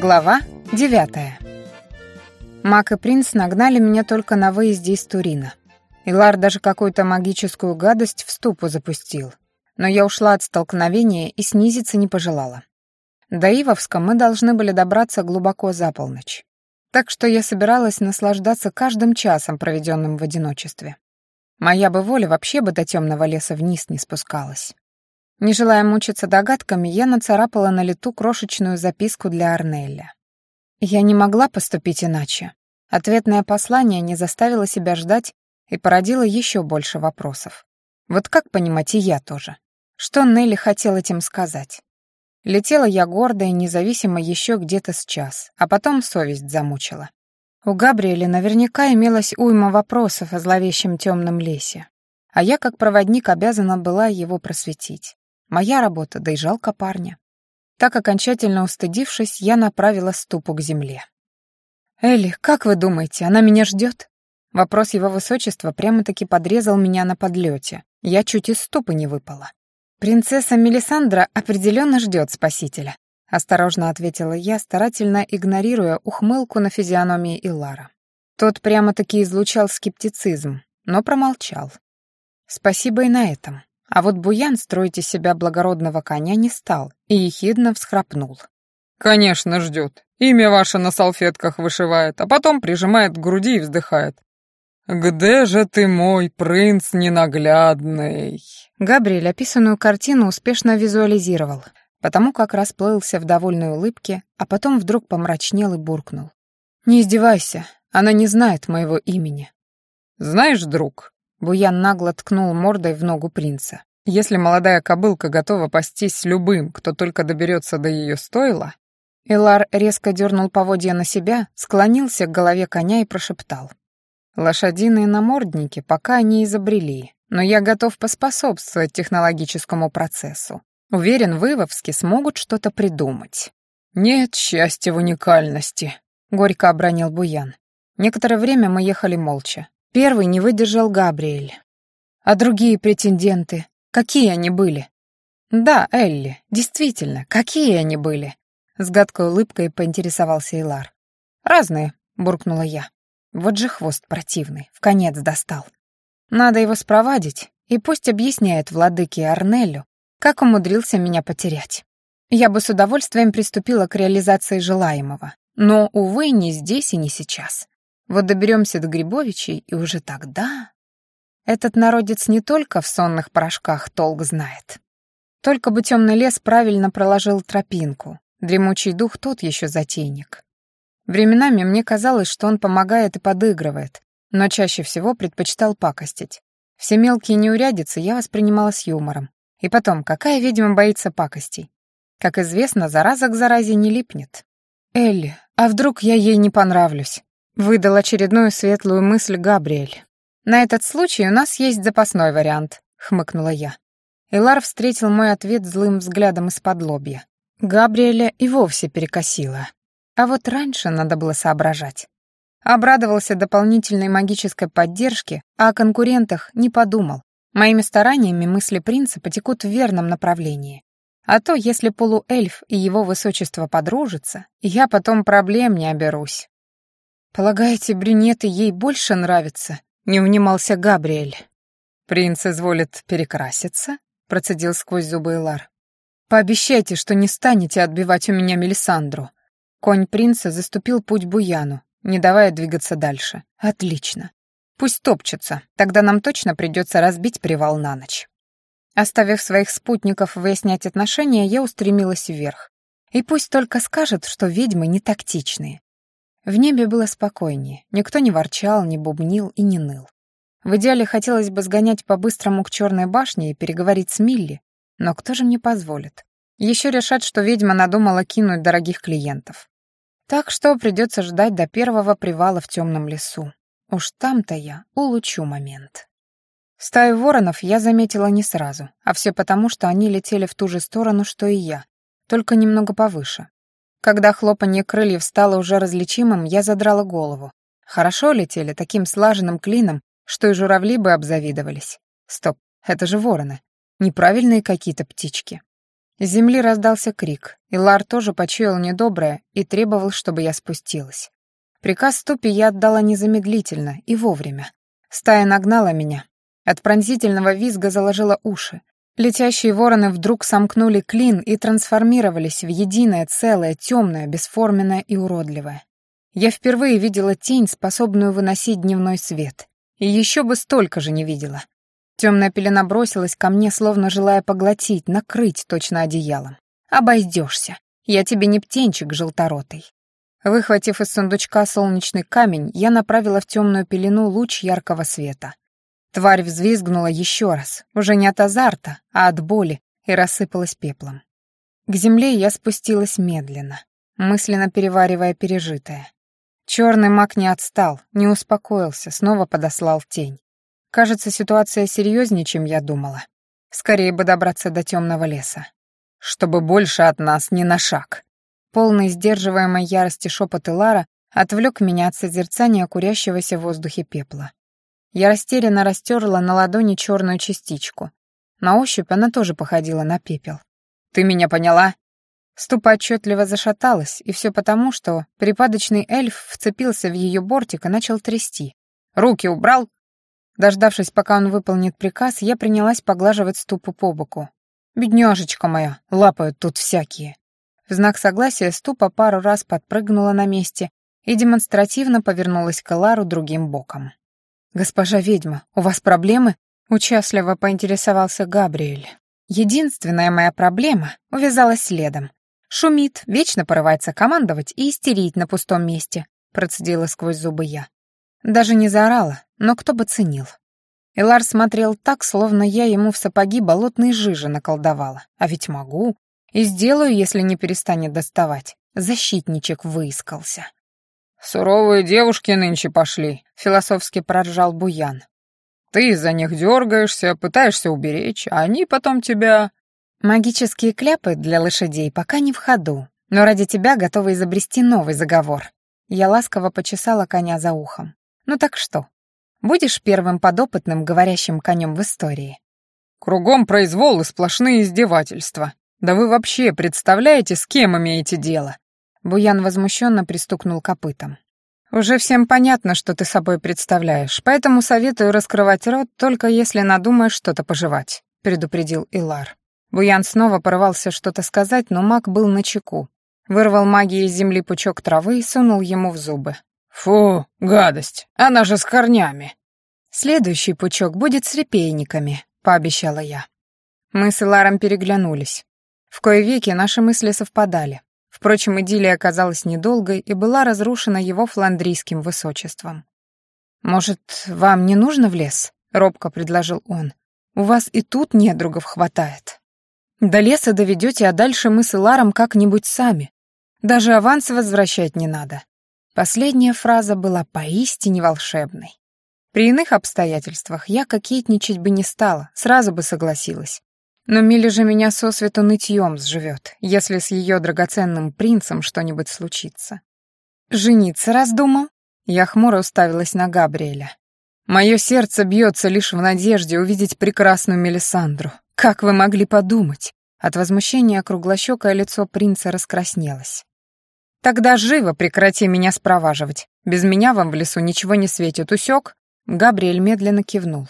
Глава девятая. Мак и принц нагнали меня только на выезде из Турина. Илар даже какую-то магическую гадость в ступу запустил. Но я ушла от столкновения и снизиться не пожелала. До Ивовска мы должны были добраться глубоко за полночь. Так что я собиралась наслаждаться каждым часом, проведенным в одиночестве. Моя бы воля вообще бы до темного леса вниз не спускалась. Не желая мучиться догадками, я нацарапала на лету крошечную записку для Арнелля. Я не могла поступить иначе. Ответное послание не заставило себя ждать и породило еще больше вопросов. Вот как понимать и я тоже? Что Нелли хотел этим сказать? Летела я гордо и независимо еще где-то с час, а потом совесть замучила. У Габриэля наверняка имелась уйма вопросов о зловещем темном лесе, а я как проводник обязана была его просветить. Моя работа, да и жалко парня. Так, окончательно устыдившись, я направила ступу к земле. «Элли, как вы думаете, она меня ждет?» Вопрос его высочества прямо-таки подрезал меня на подлете. Я чуть из ступы не выпала. «Принцесса Мелисандра определенно ждет спасителя», — осторожно ответила я, старательно игнорируя ухмылку на физиономии Илара. Тот прямо-таки излучал скептицизм, но промолчал. Спасибо и на этом. А вот Буян строить из себя благородного коня не стал и ехидно всхрапнул. «Конечно ждет. Имя ваше на салфетках вышивает, а потом прижимает к груди и вздыхает. «Где же ты, мой принц ненаглядный?» Габриэль описанную картину успешно визуализировал, потому как расплылся в довольной улыбке, а потом вдруг помрачнел и буркнул. «Не издевайся, она не знает моего имени». «Знаешь, друг, Буян нагло ткнул мордой в ногу принца. «Если молодая кобылка готова пастись любым, кто только доберется до ее стойла...» Элар резко дернул поводья на себя, склонился к голове коня и прошептал. «Лошадиные намордники пока не изобрели, но я готов поспособствовать технологическому процессу. Уверен, в Ивовске смогут что-то придумать». «Нет счастья в уникальности», — горько обронил Буян. Некоторое время мы ехали молча. Первый не выдержал Габриэль. А другие претенденты, какие они были? Да, Элли, действительно, какие они были? С гадкой улыбкой поинтересовался Илар. Разные, буркнула я. Вот же хвост противный, в конец достал. Надо его спровадить, и пусть объясняет владыке Арнелю, как умудрился меня потерять. Я бы с удовольствием приступила к реализации желаемого, но, увы, не здесь и не сейчас. Вот доберемся до Грибовичей, и уже тогда... Этот народец не только в сонных порошках толк знает. Только бы темный лес правильно проложил тропинку. Дремучий дух тот еще затейник. Временами мне казалось, что он помогает и подыгрывает, но чаще всего предпочитал пакостить. Все мелкие неурядицы я воспринимала с юмором. И потом, какая ведьма боится пакостей? Как известно, зараза к заразе не липнет. Элли, а вдруг я ей не понравлюсь? Выдал очередную светлую мысль Габриэль. «На этот случай у нас есть запасной вариант», — хмыкнула я. Элар встретил мой ответ злым взглядом из-под лобья. Габриэля и вовсе перекосила. А вот раньше надо было соображать. Обрадовался дополнительной магической поддержке, а о конкурентах не подумал. Моими стараниями мысли принца потекут в верном направлении. А то, если полуэльф и его высочество подружатся, я потом проблем не оберусь. «Полагаете, брюнеты ей больше нравятся?» — не унимался Габриэль. «Принц изволит перекраситься?» — процедил сквозь зубы Элар. «Пообещайте, что не станете отбивать у меня Мелисандру». Конь принца заступил путь Буяну, не давая двигаться дальше. «Отлично. Пусть топчется, тогда нам точно придется разбить привал на ночь». Оставив своих спутников выяснять отношения, я устремилась вверх. И пусть только скажет, что ведьмы не тактичные. В небе было спокойнее, никто не ворчал, не бубнил и не ныл. В идеале хотелось бы сгонять по-быстрому к черной башне и переговорить с Милли, но кто же мне позволит? Еще решат, что ведьма надумала кинуть дорогих клиентов. Так что придется ждать до первого привала в темном лесу. Уж там-то я улучшу момент. Стаю воронов я заметила не сразу, а все потому, что они летели в ту же сторону, что и я, только немного повыше. Когда хлопанье крыльев стало уже различимым, я задрала голову. Хорошо летели таким слаженным клином, что и журавли бы обзавидовались. Стоп, это же вороны. Неправильные какие-то птички. С земли раздался крик, и Лар тоже почуял недоброе и требовал, чтобы я спустилась. Приказ ступи я отдала незамедлительно и вовремя. Стая нагнала меня. От пронзительного визга заложила уши. Летящие вороны вдруг сомкнули клин и трансформировались в единое, целое, темное, бесформенное и уродливое. Я впервые видела тень, способную выносить дневной свет. И еще бы столько же не видела. Темная пелена бросилась ко мне, словно желая поглотить, накрыть точно одеялом. «Обойдешься. Я тебе не птенчик желторотый». Выхватив из сундучка солнечный камень, я направила в темную пелену луч яркого света. Тварь взвизгнула еще раз, уже не от азарта, а от боли, и рассыпалась пеплом. К земле я спустилась медленно, мысленно переваривая пережитое. Черный маг не отстал, не успокоился, снова подослал тень. Кажется, ситуация серьезнее, чем я думала. Скорее бы добраться до темного леса. Чтобы больше от нас ни на шаг. Полный сдерживаемой ярости шепот Лара отвлек меня от созерцания курящегося в воздухе пепла. Я растерянно растерла на ладони черную частичку. На ощупь она тоже походила на пепел. «Ты меня поняла?» Ступа отчетливо зашаталась, и все потому, что припадочный эльф вцепился в ее бортик и начал трясти. «Руки убрал!» Дождавшись, пока он выполнит приказ, я принялась поглаживать ступу по боку. «Бедняжечка моя, лапают тут всякие». В знак согласия ступа пару раз подпрыгнула на месте и демонстративно повернулась к Лару другим боком. «Госпожа ведьма, у вас проблемы?» — участливо поинтересовался Габриэль. «Единственная моя проблема увязалась следом. Шумит, вечно порывается командовать и истерить на пустом месте», — процедила сквозь зубы я. Даже не заорала, но кто бы ценил. Элар смотрел так, словно я ему в сапоги болотные жижи наколдовала. А ведь могу. И сделаю, если не перестанет доставать. Защитничек выискался. «Суровые девушки нынче пошли», — философски проржал Буян. «Ты за них дергаешься, пытаешься уберечь, а они потом тебя...» «Магические кляпы для лошадей пока не в ходу, но ради тебя готова изобрести новый заговор». Я ласково почесала коня за ухом. Ну так что? Будешь первым подопытным говорящим конем в истории? Кругом произвол и сплошные издевательства. Да вы вообще представляете, с кем имеете дело? Буян возмущенно пристукнул копытом. «Уже всем понятно, что ты собой представляешь, поэтому советую раскрывать рот, только если надумаешь что-то пожевать», — предупредил Илар. Буян снова порывался что-то сказать, но маг был на чеку. Вырвал магией из земли пучок травы и сунул ему в зубы. «Фу, гадость, она же с корнями». «Следующий пучок будет с репейниками», — пообещала я. Мы с Иларом переглянулись. В кое веки наши мысли совпадали. Впрочем, идиллия оказалась недолгой и была разрушена его фландрийским высочеством. «Может, вам не нужно в лес?» — робко предложил он. «У вас и тут недругов хватает. До леса доведете, а дальше мы с Иларом как-нибудь сами. Даже аванс возвращать не надо. Последняя фраза была поистине волшебной. При иных обстоятельствах я кокетничать бы не стала, сразу бы согласилась. Но Милли же меня сосвету нытьем сживет, если с ее драгоценным принцем что-нибудь случится. «Жениться раздумал?» Я хмуро уставилась на Габриэля. «Мое сердце бьется лишь в надежде увидеть прекрасную Мелисандру. Как вы могли подумать?» От возмущения круглощекое лицо принца раскраснелось. «Тогда живо прекрати меня спроваживать. Без меня вам в лесу ничего не светит, усек?» Габриэль медленно кивнул.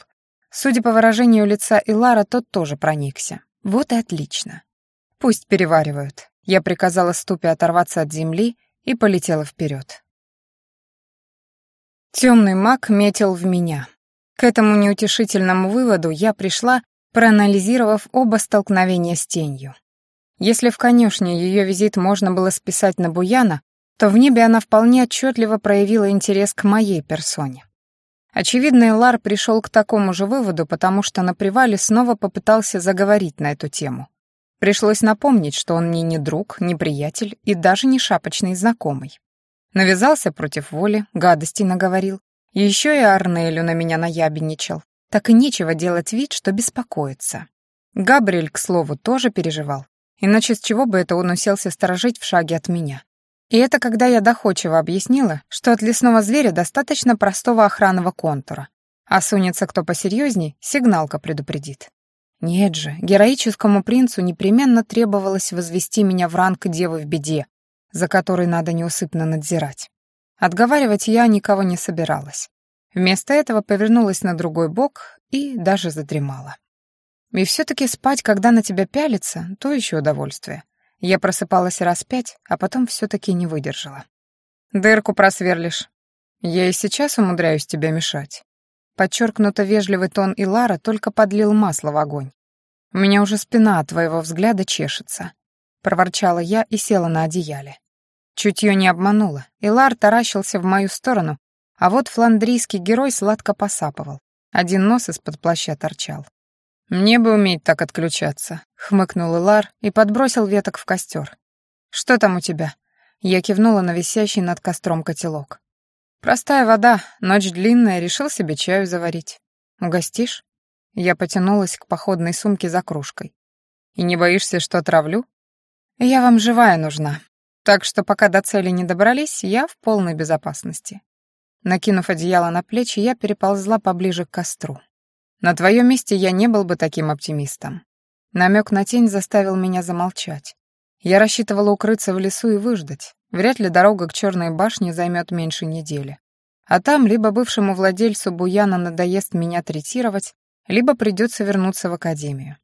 Судя по выражению лица Илара, тот тоже проникся. Вот и отлично. Пусть переваривают. Я приказала ступе оторваться от земли и полетела вперед. Темный маг метил в меня. К этому неутешительному выводу я пришла, проанализировав оба столкновения с тенью. Если в конюшне ее визит можно было списать на Буяна, то в небе она вполне отчетливо проявила интерес к моей персоне. Очевидно, Элар пришел к такому же выводу, потому что на привале снова попытался заговорить на эту тему. Пришлось напомнить, что он мне не друг, не приятель и даже не шапочный знакомый. Навязался против воли, гадости наговорил. Еще и Арнелю на меня наябедничал. Так и нечего делать вид, что беспокоится. Габриэль, к слову, тоже переживал. Иначе с чего бы это он уселся сторожить в шаге от меня? И это когда я доходчиво объяснила, что от лесного зверя достаточно простого охранного контура. А сунется кто посерьезней, сигналка предупредит. Нет же, героическому принцу непременно требовалось возвести меня в ранг девы в беде, за которой надо неусыпно надзирать. Отговаривать я никого не собиралась. Вместо этого повернулась на другой бок и даже задремала. И все-таки спать, когда на тебя пялится, то еще удовольствие. Я просыпалась раз пять, а потом все-таки не выдержала. «Дырку просверлишь. Я и сейчас умудряюсь тебя мешать». Подчеркнуто вежливый тон Илара только подлил масло в огонь. «У меня уже спина от твоего взгляда чешется», — проворчала я и села на одеяле. Чутье не обмануло. Илар таращился в мою сторону, а вот фландрийский герой сладко посапывал. Один нос из-под плаща торчал. «Мне бы уметь так отключаться», — хмыкнул Илар и подбросил веток в костер. «Что там у тебя?» Я кивнула на висящий над костром котелок. «Простая вода, ночь длинная, решил себе чаю заварить. Угостишь?» Я потянулась к походной сумке за кружкой. «И не боишься, что отравлю?» «Я вам живая нужна. Так что пока до цели не добрались, я в полной безопасности». Накинув одеяло на плечи, я переползла поближе к костру. «На твоем месте я не был бы таким оптимистом». Намек на тень заставил меня замолчать. Я рассчитывала укрыться в лесу и выждать. Вряд ли дорога к Черной башне займет меньше недели. А там либо бывшему владельцу Буяна надоест меня третировать, либо придется вернуться в академию.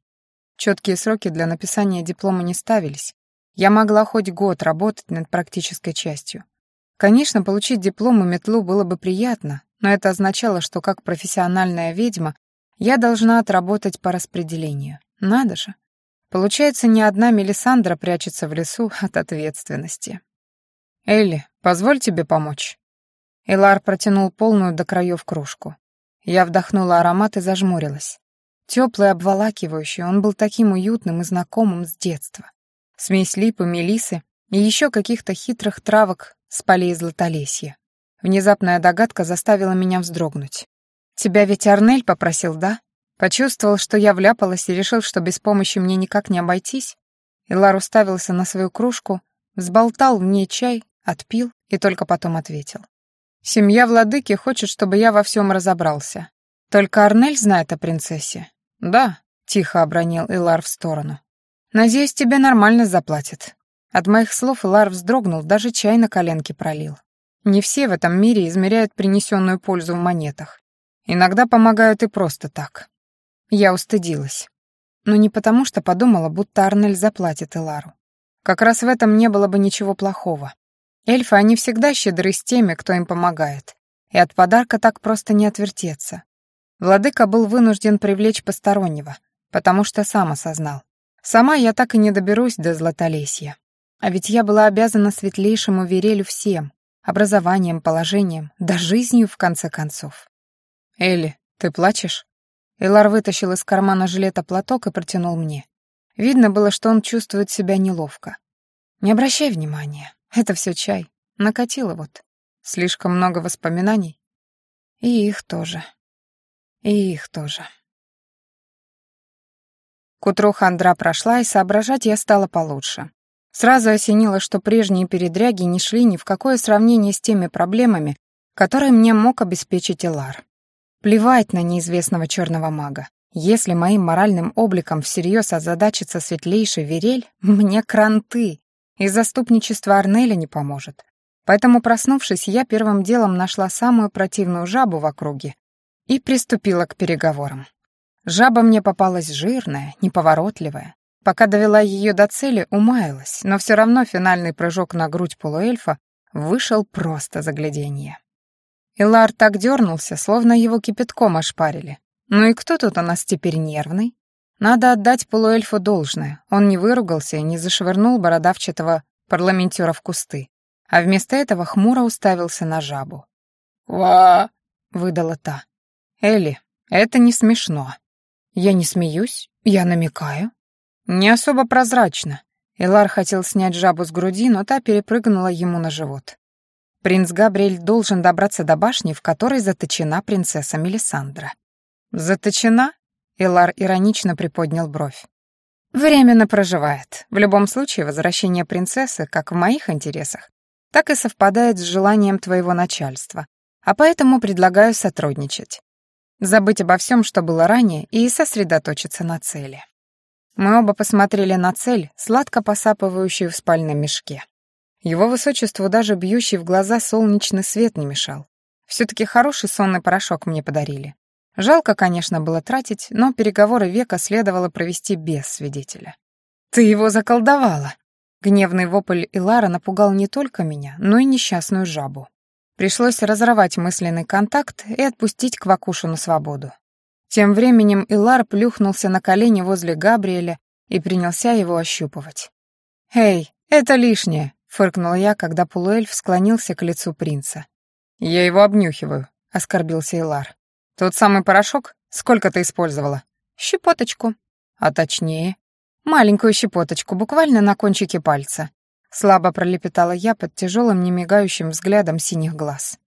Четкие сроки для написания диплома не ставились. Я могла хоть год работать над практической частью. Конечно, получить диплом и метлу было бы приятно, но это означало, что как профессиональная ведьма я должна отработать по распределению. Надо же. Получается, ни одна Мелисандра прячется в лесу от ответственности. «Элли, позволь тебе помочь». Элар протянул полную до краев кружку. Я вдохнула аромат и зажмурилась. Теплый, обволакивающий, он был таким уютным и знакомым с детства. Смесь липы, мелисы и еще каких-то хитрых травок с полей златолесья. Внезапная догадка заставила меня вздрогнуть. «Тебя ведь Арнель попросил, да? Почувствовал, что я вляпалась и решил, что без помощи мне никак не обойтись?» Илар уставился на свою кружку, взболтал в ней чай Отпил и только потом ответил. «Семья владыки хочет, чтобы я во всем разобрался. Только Арнель знает о принцессе?» «Да», — тихо обронил Илар в сторону. «Надеюсь, тебе нормально заплатят». От моих слов Илар вздрогнул, даже чай на коленке пролил. Не все в этом мире измеряют принесенную пользу в монетах. Иногда помогают и просто так. Я устыдилась. Но не потому, что подумала, будто Арнель заплатит Илару. Как раз в этом не было бы ничего плохого. Эльфы, они всегда щедры с теми, кто им помогает, и от подарка так просто не отвертеться. Владыка был вынужден привлечь постороннего, потому что сам осознал. Сама я так и не доберусь до Златолесья. А ведь я была обязана светлейшему Верелю всем, образованием, положением, да жизнью, в конце концов. «Элли, ты плачешь?» Элар вытащил из кармана жилета платок и протянул мне. Видно было, что он чувствует себя неловко. «Не обращай внимания. Это все чай. Накатило вот. Слишком много воспоминаний. И их тоже. И их тоже. К утру хандра прошла, и соображать я стала получше. Сразу осенило, что прежние передряги не шли ни в какое сравнение с теми проблемами, которые мне мог обеспечить Элар. Плевать на неизвестного черного мага. Если моим моральным обликом всерьез озадачится светлейший Верель, мне кранты и заступничество Арнеля не поможет. Поэтому, проснувшись, я первым делом нашла самую противную жабу в округе и приступила к переговорам. Жаба мне попалась жирная, неповоротливая. Пока довела ее до цели, умаялась, но все равно финальный прыжок на грудь полуэльфа вышел просто загляденье. Илар так дернулся, словно его кипятком ошпарили. Ну и кто тут у нас теперь нервный? Надо отдать полуэльфу должное. Он не выругался и не зашвырнул бородавчатого парламентера в кусты, а вместо этого хмуро уставился на жабу. «Ва!» — выдала та. «Элли, это не смешно». «Я не смеюсь, я намекаю». «Не особо прозрачно». Элар хотел снять жабу с груди, но та перепрыгнула ему на живот. Принц Габриэль должен добраться до башни, в которой заточена принцесса Мелисандра. «Заточена?» Илар иронично приподнял бровь. «Временно проживает. В любом случае, возвращение принцессы, как в моих интересах, так и совпадает с желанием твоего начальства. А поэтому предлагаю сотрудничать». забыть обо всем, что было ранее, и сосредоточиться на цели. Мы оба посмотрели на цель, сладко посапывающую в спальном мешке. Его высочеству даже бьющий в глаза солнечный свет не мешал. Все-таки хороший сонный порошок мне подарили. Жалко, конечно, было тратить, но переговоры века следовало провести без свидетеля. «Ты его заколдовала!» Гневный вопль Илара напугал не только меня, но и несчастную жабу. Пришлось разорвать мысленный контакт и отпустить Квакушу на свободу. Тем временем Илар плюхнулся на колени возле Габриэля и принялся его ощупывать. «Эй, это лишнее!» — фыркнул я, когда полуэльф склонился к лицу принца. «Я его обнюхиваю», — оскорбился Илар. «Тот самый порошок? Сколько ты использовала?» «Щепоточку». «А точнее?» «Маленькую щепоточку, буквально на кончике пальца. Слабо пролепетала я под тяжелым немигающим взглядом синих глаз.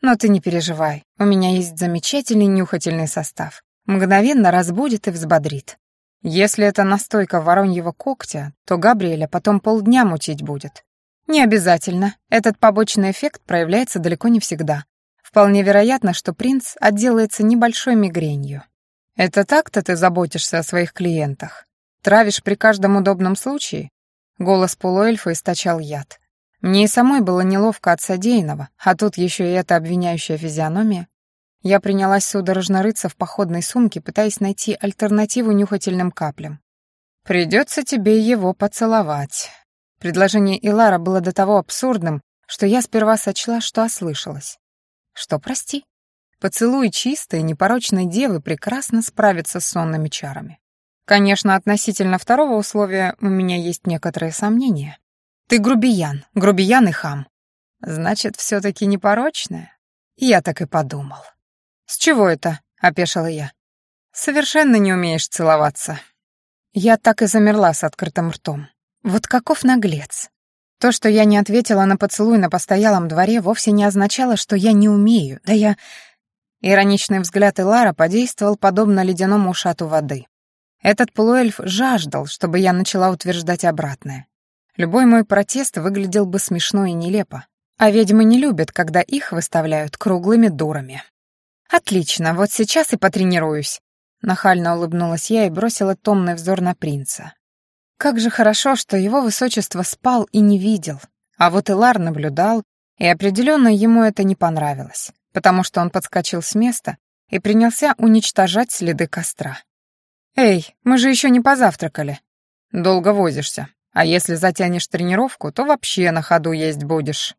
«Но ты не переживай, у меня есть замечательный нюхательный состав. Мгновенно разбудит и взбодрит. Если это настойка вороньего когтя, то Габриэля потом полдня мутить будет. Не обязательно, этот побочный эффект проявляется далеко не всегда. Вполне вероятно, что принц отделается небольшой мигренью. Это так-то ты заботишься о своих клиентах? Травишь при каждом удобном случае? Голос полуэльфа источал яд. Мне и самой было неловко от содеянного, а тут еще и эта обвиняющая физиономия. Я принялась судорожно рыться в походной сумке, пытаясь найти альтернативу нюхательным каплям. «Придется тебе его поцеловать». Предложение Илара было до того абсурдным, что я сперва сочла, что ослышалась. «Что, прости?» Поцелуй чистой, непорочной девы прекрасно справится с сонными чарами. Конечно, относительно второго условия у меня есть некоторые сомнения. Ты грубиян, грубиян и хам. Значит, все-таки непорочная? Я так и подумал. С чего это? Опешила я. Совершенно не умеешь целоваться. Я так и замерла с открытым ртом. Вот каков наглец. То, что я не ответила на поцелуй на постоялом дворе, вовсе не означало, что я не умею. Да я... Ироничный взгляд Илара подействовал подобно ледяному ушату воды. Этот полуэльф жаждал, чтобы я начала утверждать обратное. Любой мой протест выглядел бы смешно и нелепо. А ведьмы не любят, когда их выставляют круглыми дурами. «Отлично, вот сейчас и потренируюсь», — нахально улыбнулась я и бросила томный взор на принца. Как же хорошо, что его высочество спал и не видел, а вот Илар наблюдал, и определенно ему это не понравилось, потому что он подскочил с места и принялся уничтожать следы костра. «Эй, мы же еще не позавтракали». «Долго возишься. А если затянешь тренировку, то вообще на ходу есть будешь».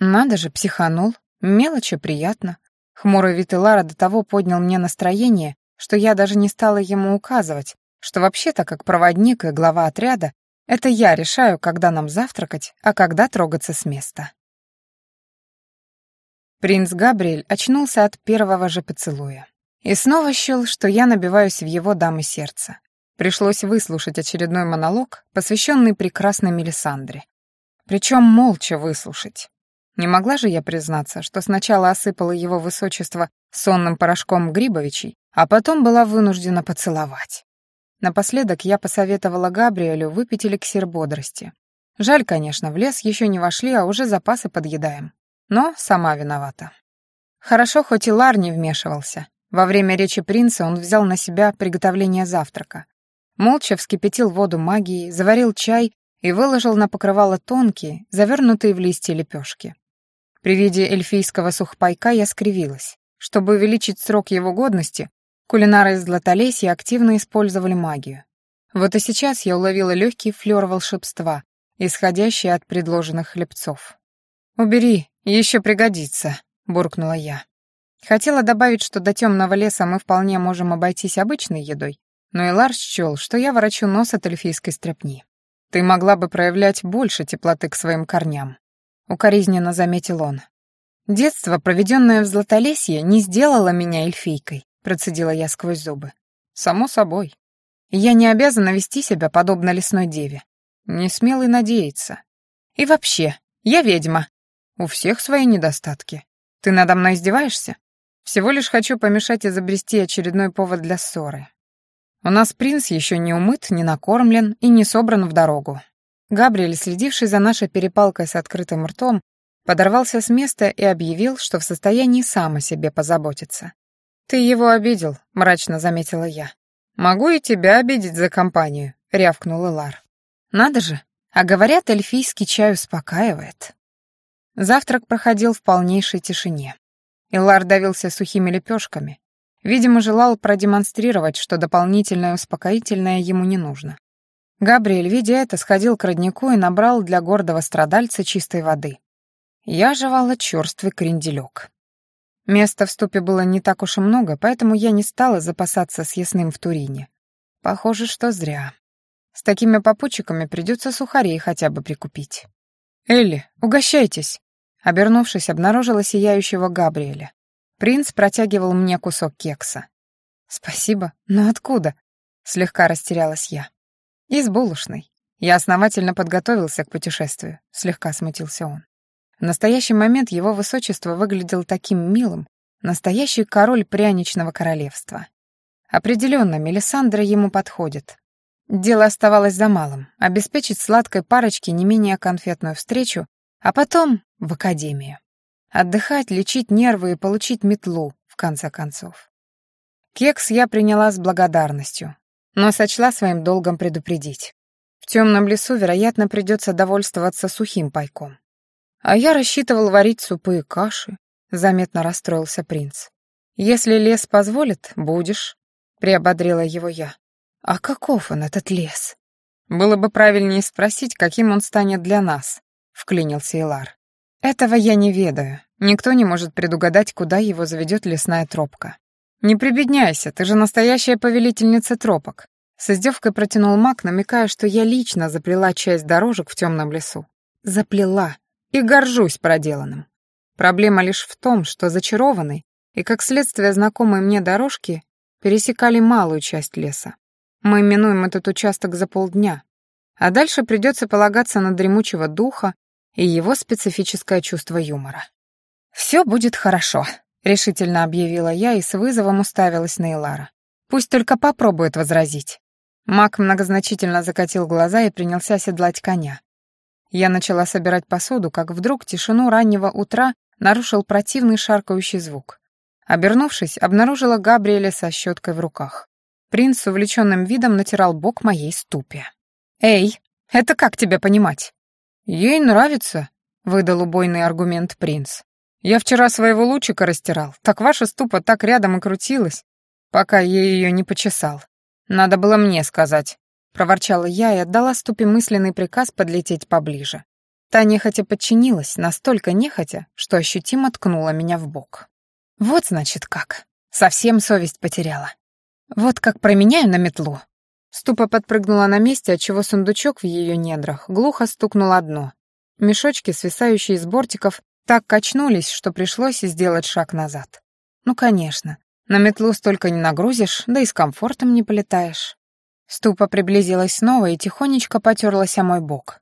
«Надо же, психанул. Мелочи приятно». Хмурый вид Илара до того поднял мне настроение, что я даже не стала ему указывать, что вообще-то как проводник и глава отряда это я решаю, когда нам завтракать, а когда трогаться с места. Принц Габриэль очнулся от первого же поцелуя. И снова счел, что я набиваюсь в его дамы сердца. Пришлось выслушать очередной монолог, посвященный прекрасной Мелисандре. Причем молча выслушать. Не могла же я признаться, что сначала осыпала его высочество сонным порошком Грибовичей, а потом была вынуждена поцеловать. Напоследок я посоветовала Габриэлю выпить эликсир бодрости. Жаль, конечно, в лес еще не вошли, а уже запасы подъедаем. Но сама виновата. Хорошо, хоть и Лар не вмешивался. Во время речи принца он взял на себя приготовление завтрака. Молча вскипятил воду магии, заварил чай и выложил на покрывало тонкие, завернутые в листья лепешки. При виде эльфийского сухпайка я скривилась. Чтобы увеличить срок его годности, кулинары из Златолесья активно использовали магию. Вот и сейчас я уловила легкий флёр волшебства, исходящий от предложенных хлебцов. «Убери, еще пригодится», — буркнула я. Хотела добавить, что до темного леса мы вполне можем обойтись обычной едой, но и Ларс счел, что я ворочу нос от эльфийской стряпни. Ты могла бы проявлять больше теплоты к своим корням. Укоризненно заметил он. Детство, проведенное в Златолесье, не сделало меня эльфийкой, процедила я сквозь зубы. Само собой. Я не обязана вести себя подобно лесной деве. Не смел и надеяться. И вообще, я ведьма. У всех свои недостатки. Ты надо мной издеваешься? Всего лишь хочу помешать изобрести очередной повод для ссоры. У нас принц еще не умыт, не накормлен и не собран в дорогу. Габриэль, следивший за нашей перепалкой с открытым ртом, подорвался с места и объявил, что в состоянии сам о себе позаботиться. «Ты его обидел», — мрачно заметила я. «Могу и тебя обидеть за компанию», — рявкнул Элар. «Надо же, а говорят, эльфийский чай успокаивает». Завтрак проходил в полнейшей тишине. Илар давился сухими лепешками. Видимо, желал продемонстрировать, что дополнительное успокоительное ему не нужно. Габриэль, видя это, сходил к роднику и набрал для гордого страдальца чистой воды. Я жевала черствый кренделек. Места в ступе было не так уж и много, поэтому я не стала запасаться съестным в Турине. Похоже, что зря. С такими попутчиками придется сухарей хотя бы прикупить. «Элли, угощайтесь!» Обернувшись, обнаружила сияющего Габриэля. Принц протягивал мне кусок кекса. «Спасибо, но откуда?» Слегка растерялась я. «Из булочной. Я основательно подготовился к путешествию», — слегка смутился он. В настоящий момент его высочество выглядел таким милым, настоящий король пряничного королевства. Определенно, Мелисандра ему подходит. Дело оставалось за малым — обеспечить сладкой парочке не менее конфетную встречу, а потом в академию. Отдыхать, лечить нервы и получить метлу, в конце концов. Кекс я приняла с благодарностью, но сочла своим долгом предупредить. В темном лесу, вероятно, придется довольствоваться сухим пайком. А я рассчитывал варить супы и каши, заметно расстроился принц. Если лес позволит, будешь, приободрила его я. А каков он, этот лес? Было бы правильнее спросить, каким он станет для нас, вклинился Илар. Этого я не ведаю. Никто не может предугадать, куда его заведет лесная тропка. «Не прибедняйся, ты же настоящая повелительница тропок». С издевкой протянул маг, намекая, что я лично заплела часть дорожек в темном лесу. Заплела. И горжусь проделанным. Проблема лишь в том, что зачарованный и, как следствие, знакомые мне дорожки пересекали малую часть леса. Мы минуем этот участок за полдня, а дальше придется полагаться на дремучего духа и его специфическое чувство юмора. «Все будет хорошо», — решительно объявила я и с вызовом уставилась на Илара. «Пусть только попробует возразить». Мак многозначительно закатил глаза и принялся седлать коня. Я начала собирать посуду, как вдруг тишину раннего утра нарушил противный шаркающий звук. Обернувшись, обнаружила Габриэля со щеткой в руках. Принц с увлеченным видом натирал бок моей ступе. «Эй, это как тебе понимать?» «Ей нравится», — выдал убойный аргумент принц. Я вчера своего лучика растирал, так ваша ступа так рядом и крутилась, пока я ее не почесал. Надо было мне сказать. Проворчала я и отдала ступе мысленный приказ подлететь поближе. Та нехотя подчинилась, настолько нехотя, что ощутимо ткнула меня в бок. Вот значит как. Совсем совесть потеряла. Вот как променяю на метлу. Ступа подпрыгнула на месте, отчего сундучок в ее недрах глухо стукнул одно. Мешочки, свисающие из бортиков, так качнулись, что пришлось сделать шаг назад. Ну, конечно, на метлу столько не нагрузишь, да и с комфортом не полетаешь. Ступа приблизилась снова и тихонечко потерлась о мой бок.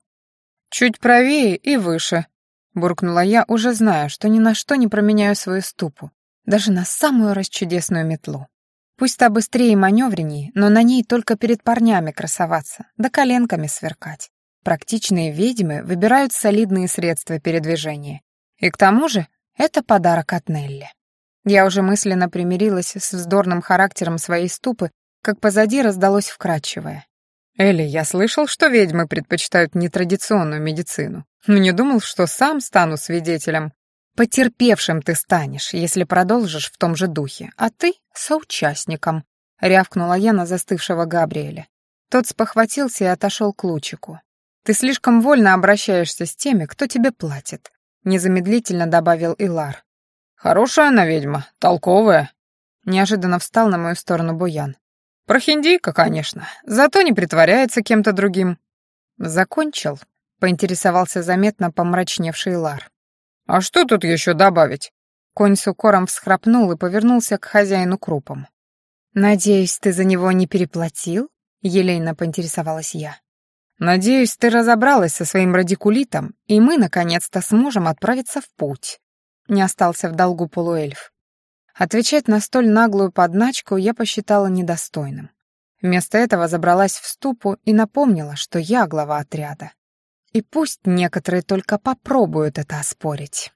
«Чуть правее и выше», — буркнула я, уже зная, что ни на что не променяю свою ступу, даже на самую расчудесную метлу. Пусть та быстрее и маневреннее, но на ней только перед парнями красоваться, да коленками сверкать. Практичные ведьмы выбирают солидные средства передвижения, и к тому же это подарок от Нелли. Я уже мысленно примирилась с вздорным характером своей ступы, как позади раздалось вкрадчивое. «Элли, я слышал, что ведьмы предпочитают нетрадиционную медицину, но не думал, что сам стану свидетелем. Потерпевшим ты станешь, если продолжишь в том же духе, а ты — соучастником», — рявкнула я на застывшего Габриэля. Тот спохватился и отошел к лучику. «Ты слишком вольно обращаешься с теми, кто тебе платит незамедлительно добавил Илар. «Хорошая она ведьма, толковая». Неожиданно встал на мою сторону Буян. «Прохиндейка, конечно, зато не притворяется кем-то другим». «Закончил?» — поинтересовался заметно помрачневший Илар. «А что тут еще добавить?» Конь с укором всхрапнул и повернулся к хозяину крупом. «Надеюсь, ты за него не переплатил?» — елейно поинтересовалась я. Надеюсь, ты разобралась со своим радикулитом, и мы, наконец-то, сможем отправиться в путь. Не остался в долгу полуэльф. Отвечать на столь наглую подначку я посчитала недостойным. Вместо этого забралась в ступу и напомнила, что я глава отряда. И пусть некоторые только попробуют это оспорить.